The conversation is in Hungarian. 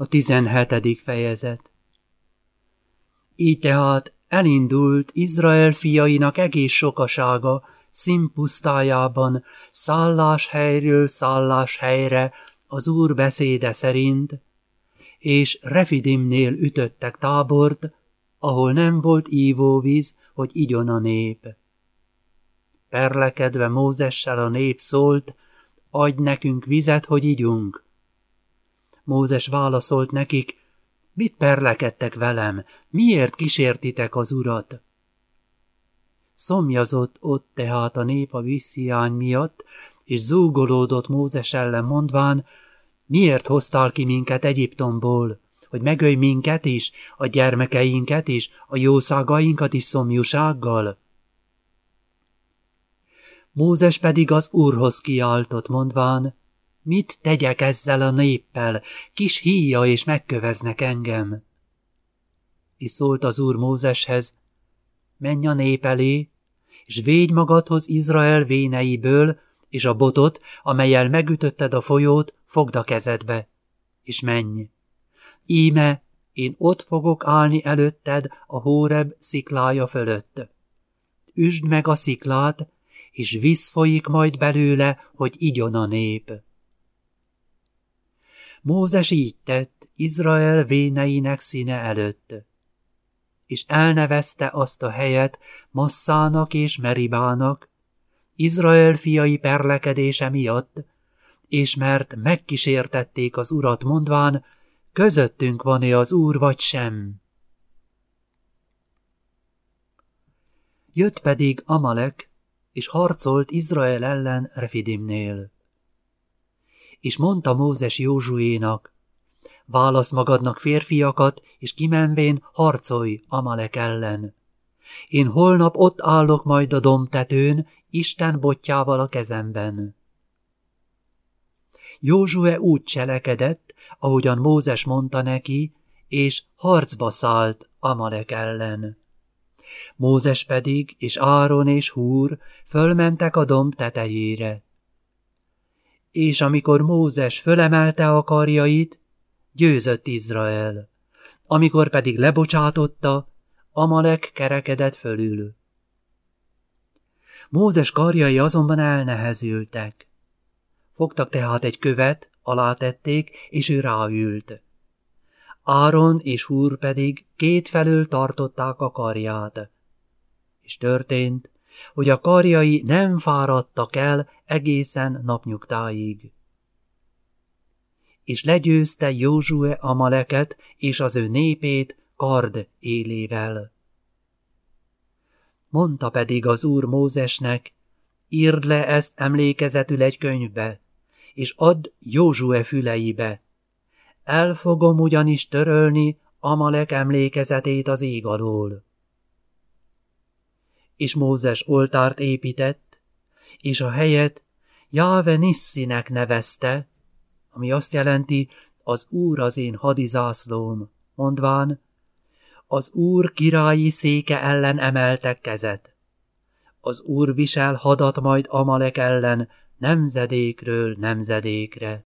A tizenhetedik fejezet Így tehát elindult Izrael fiainak egész sokasága színpusztájában, szálláshelyről szálláshelyre az Úr beszéde szerint, és Refidimnél ütöttek tábort, ahol nem volt ívóvíz, hogy igyon a nép. Perlekedve Mózessel a nép szólt, adj nekünk vizet, hogy igyunk. Mózes válaszolt nekik, mit perlekedtek velem, miért kísértitek az urat? Szomjazott ott tehát a nép a vízhiány miatt, és zúgolódott Mózes ellen mondván, miért hoztál ki minket Egyiptomból, hogy megölj minket is, a gyermekeinket is, a jószágainkat is szomjúsággal? Mózes pedig az úrhoz kiáltott, mondván, mit tegyek ezzel a néppel, kis híja és megköveznek engem. És szólt az úr Mózeshez, menj a nép elé, és védj magadhoz Izrael véneiből, és a botot, amelyel megütötted a folyót, fogd a kezedbe, és menj. Íme, én ott fogok állni előtted a Hóreb sziklája fölött. Üsd meg a sziklát, és víz folyik majd belőle, hogy igyon a nép. Mózes így tett Izrael véneinek színe előtt, és elnevezte azt a helyet Masszának és Meribának, Izrael fiai perlekedése miatt, és mert megkísértették az urat mondván, közöttünk van-e az úr vagy sem. Jött pedig Amalek, és harcolt Izrael ellen Refidimnél. És mondta Mózes Józsuénak, válasz magadnak férfiakat, és kimenvén harcolj Amalek ellen. Én holnap ott állok majd a domtetőn, Isten botjával a kezemben. Józsue úgy cselekedett, ahogyan Mózes mondta neki, és harcba szállt Amalek ellen. Mózes pedig, és Áron és Húr fölmentek a domb tetejére. És amikor Mózes fölemelte a karjait, győzött Izrael. Amikor pedig lebocsátotta, Amalek kerekedett fölül. Mózes karjai azonban elnehezültek. Fogtak tehát egy követ, alátették, és ő ráült. Áron és Húr pedig kétfelől tartották a karját. És történt, hogy a karjai nem fáradtak el egészen napnyugtáig. És legyőzte Józsue Amaleket és az ő népét kard élével. Mondta pedig az úr Mózesnek, írd le ezt emlékezetül egy könyvbe, és add Józsue füleibe, el fogom ugyanis törölni Amalek emlékezetét az ég alól. És Mózes oltárt épített, és a helyet Jáve Nissinek nevezte, ami azt jelenti, az Úr az én hadizászlóm, mondván, az Úr királyi széke ellen emeltek kezet. Az Úr visel hadat majd Amalek ellen nemzedékről nemzedékre